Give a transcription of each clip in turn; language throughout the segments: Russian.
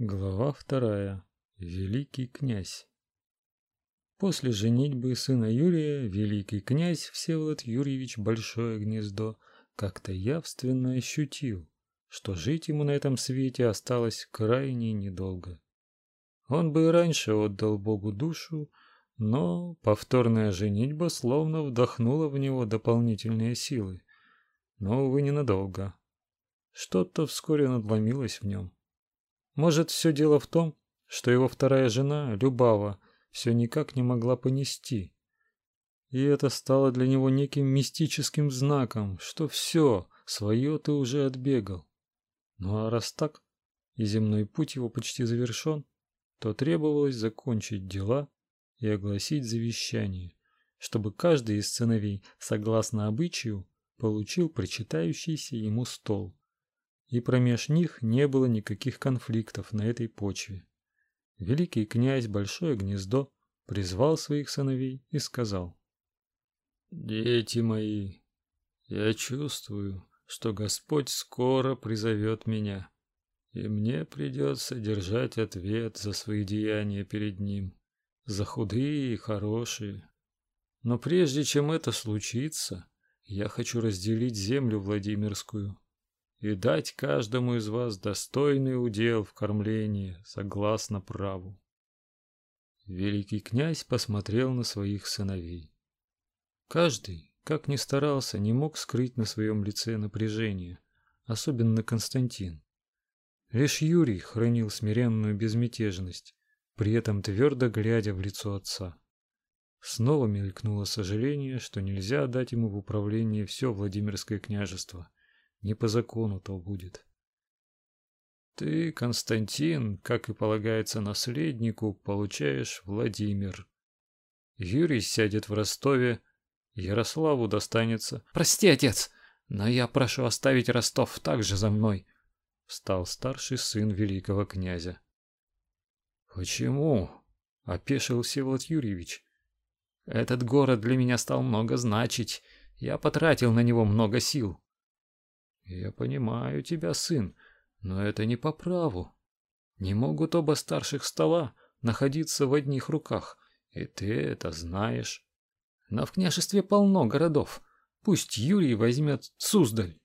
Глава вторая. Великий князь. После женитьбы сына Юрия великий князь Всеволод Юрьевич Большое Гнездо как-то явственно ощутил, что жить ему на этом свете осталось крайне недолго. Он бы и раньше отдал Богу душу, но повторная женитьба словно вдохнула в него дополнительные силы. Но увы ненадолго. Что-то вскоре надломилось в нем. Может, все дело в том, что его вторая жена, Любава, все никак не могла понести. И это стало для него неким мистическим знаком, что все, свое ты уже отбегал. Ну а раз так, и земной путь его почти завершен, то требовалось закончить дела и огласить завещание, чтобы каждый из сыновей, согласно обычаю, получил причитающийся ему стол и промеж них не было никаких конфликтов на этой почве. Великий князь Большое Гнездо призвал своих сыновей и сказал: "Дети мои, я чувствую, что Господь скоро призовет меня, и мне придется держать ответ за свои деяния перед ним, за худые и хорошие. Но прежде чем это случится, я хочу разделить землю Владимирскую и дать каждому из вас достойный удел в кормлении, согласно праву. Великий князь посмотрел на своих сыновей. Каждый, как ни старался, не мог скрыть на своем лице напряжение, особенно Константин. Лишь Юрий хранил смиренную безмятежность, при этом твердо глядя в лицо отца. Снова мелькнуло сожаление, что нельзя дать ему в управление все Владимирское княжество, не по закону то будет. Ты, Константин, как и полагается наследнику, получаешь Владимир. Юрий сядет в Ростове, Ярославу достанется. Прости, отец, но я прошу оставить Ростов также за мной, встал старший сын великого князя. Почему? опешил Всеволод Юрьевич. Этот город для меня стал много значить. Я потратил на него много сил. Я понимаю тебя, сын, но это не по праву. Не могут оба старших стола находиться в одних руках, и ты это знаешь. Но в княжестве полно городов. Пусть Юрий возьмет Суздаль.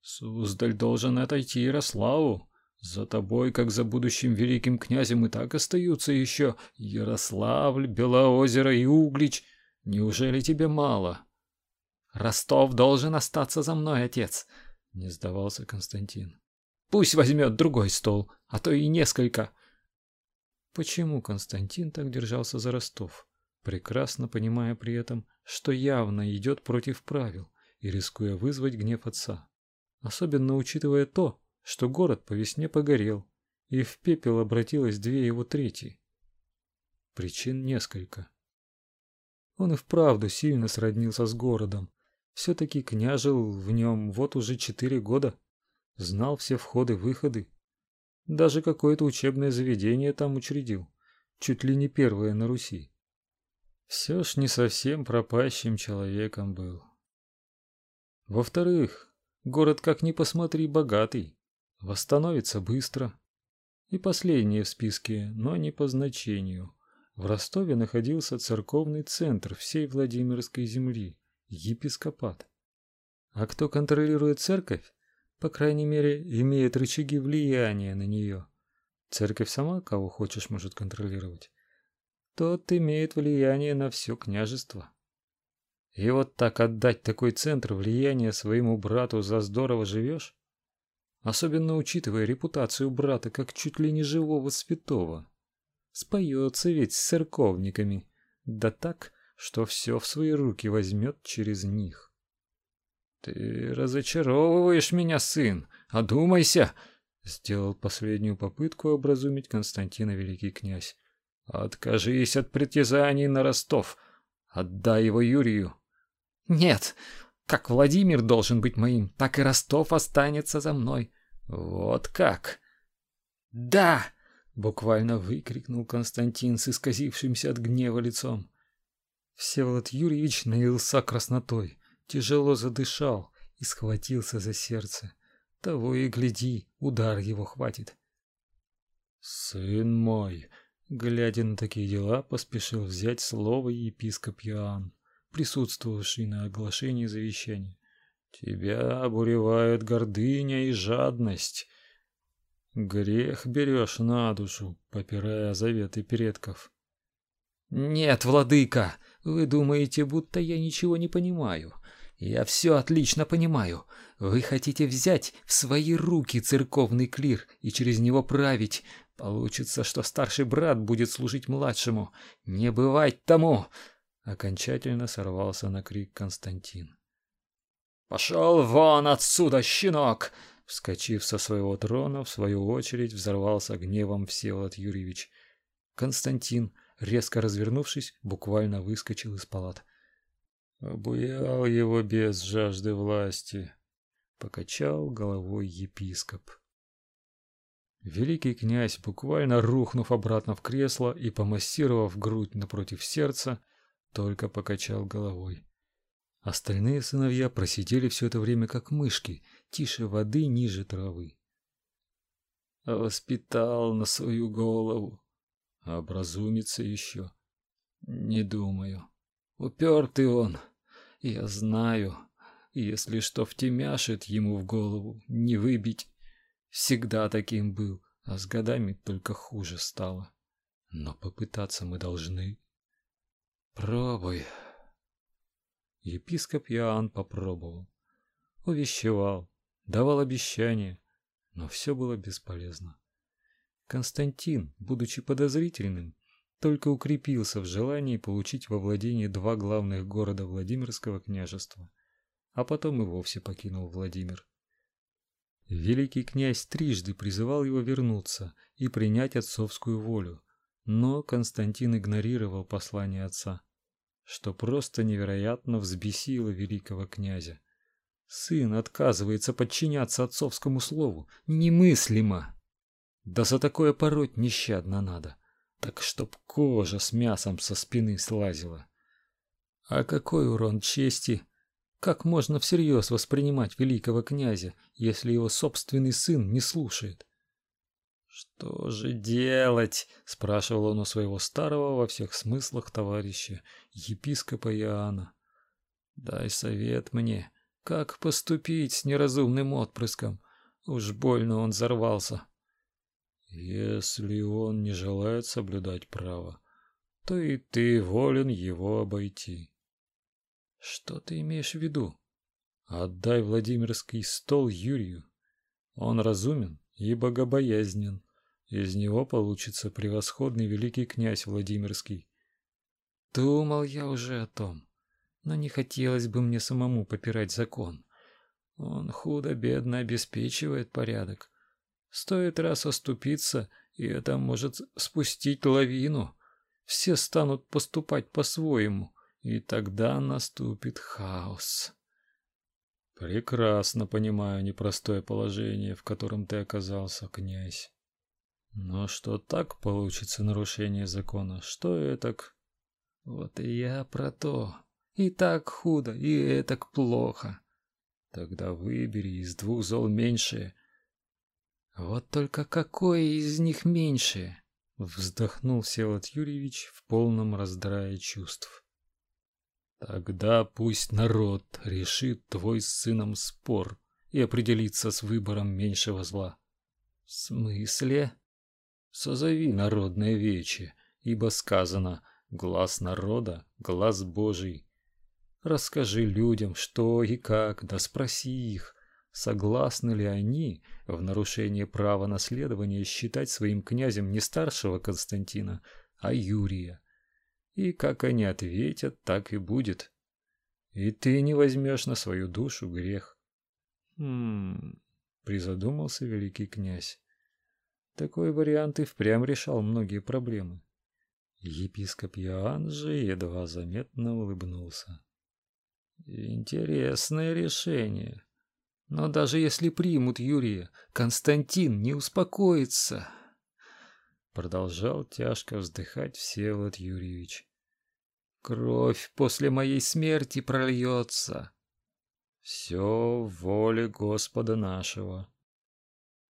Суздаль должен отойти Ярославу. За тобой, как за будущим великим князем, и так остаются еще Ярославль, Белоозеро и Углич. Неужели тебе мало? Ростов должен остаться за мной, отец. Не сдавался Константин. Пусть возьмет другой стол, а то и несколько. Почему Константин так держался за Ростов, прекрасно понимая при этом, что явно идет против правил и рискуя вызвать гнев отца? Особенно учитывая то, что город по весне погорел, и в пепел обратилось две его трети. Причин несколько. Он и вправду сильно сроднился с городом, все-таки княжил в нем вот уже четыре года, знал все входы-выходы. Даже какое-то учебное заведение там учредил, чуть ли не первое на Руси. Все ж не совсем пропащим человеком был. Во-вторых, город как ни посмотри богатый, восстановится быстро. И последнее в списке, но не по значению. В Ростове находился церковный центр всей Владимирской земли епископат. А кто контролирует церковь, по крайней мере, имеет рычаги влияния на нее. Церковь сама кого хочешь может контролировать. Тот имеет влияние на все княжество. И вот так отдать такой центр влияния своему брату за здорово живешь? Особенно учитывая репутацию брата как чуть ли не живого святого. Споется ведь с церковниками. Да так, что все в свои руки возьмет через них. Ты разочаровываешь меня, сын. Одумайся, сделал последнюю попытку образумить Константина великий князь. Откажись от притязаний на Ростов. Отдай его Юрию. Нет, как Владимир должен быть моим, так и Ростов останется за мной. Вот как? Да, буквально выкрикнул Константин с исказившимся от гнева лицом. Всеволод Юрьевич налился краснотой, тяжело задышал и схватился за сердце. Того и гляди, удар его хватит. Сын мой, глядя на такие дела, поспешил взять слово епископ Иоанн, присутствовавший на оглашении завещания. Тебя обуревает гордыня и жадность. Грех берешь на душу, попирая заветы предков. Нет, владыка, вы думаете, будто я ничего не понимаю. Я все отлично понимаю. Вы хотите взять в свои руки церковный клир и через него править. Получится, что старший брат будет служить младшему. Не бывать тому. Окончательно сорвался на крик Константин. Пошел вон отсюда, щенок! Вскочив со своего трона, в свою очередь взорвался гневом Всеволод Юрьевич. Константин, резко развернувшись, буквально выскочил из палат. Обуял его без жажды власти, покачал головой епископ. Великий князь, буквально рухнув обратно в кресло и помассировав грудь напротив сердца, только покачал головой. Остальные сыновья просидели все это время как мышки, тише воды, ниже травы. Воспитал на свою голову. Образумится еще. Не думаю. Упертый он. Я знаю, если что втемяшит ему в голову, не выбить. Всегда таким был, а с годами только хуже стало. Но попытаться мы должны. Пробуй. Епископ Иоанн попробовал. Увещевал, давал обещания, но все было бесполезно. Константин, будучи подозрительным, только укрепился в желании получить во владение два главных города Владимирского княжества, а потом и вовсе покинул Владимир. Великий князь трижды призывал его вернуться и принять отцовскую волю, но Константин игнорировал послание отца, что просто невероятно взбесило великого князя. Сын отказывается подчиняться отцовскому слову, немыслимо. Да за такое пороть нещадно надо так чтоб кожа с мясом со спины слазила. А какой урон чести? Как можно всерьез воспринимать великого князя, если его собственный сын не слушает? Что же делать? спрашивал он у своего старого во всех смыслах товарища, епископа Иоанна. Дай совет мне, как поступить с неразумным отпрыском. Уж больно он взорвался. Если он не желает соблюдать право, то и ты волен его обойти. Что ты имеешь в виду? Отдай Владимирский стол Юрию. Он разумен и богобоязнен. Из него получится превосходный великий князь Владимирский. Думал я уже о том, но не хотелось бы мне самому попирать закон. Он худо-бедно обеспечивает порядок, Стоит раз оступиться, и это может спустить лавину. Все станут поступать по-своему, и тогда наступит хаос. Прекрасно понимаю непростое положение, в котором ты оказался, князь. Но что так получится нарушение закона, что это. Вот и я про то. И так худо, и это плохо. Тогда выбери из двух зол меньшее вот только какое из них меньше? Вздохнул Всеволод Юрьевич в полном раздрае чувств. Тогда пусть народ решит твой с сыном спор и определится с выбором меньшего зла. В смысле? Созови народное вече, ибо сказано: глаз народа, глаз Божий. Расскажи людям, что и как, да спроси их, Согласны ли они в нарушение права наследования считать своим князем не старшего Константина, а Юрия? И как они ответят, так и будет. И ты не возьмешь на свою душу грех. Хм, призадумался великий князь. Такой вариант и впрямь решал многие проблемы. Епископ Иоанн же едва заметно улыбнулся. Интересное решение. Но даже если примут Юрия, Константин не успокоится. Продолжал тяжко вздыхать Всеволод Юрьевич. Кровь после моей смерти прольется. Все в воле Господа нашего.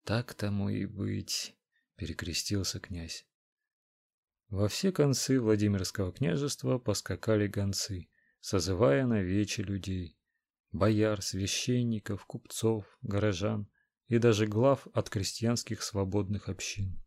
Так тому и быть. перекрестился князь. Во все концы Владимирского княжества поскакали гонцы, созывая на вече людей, бояр, священников, купцов, горожан и даже глав от крестьянских свободных общин.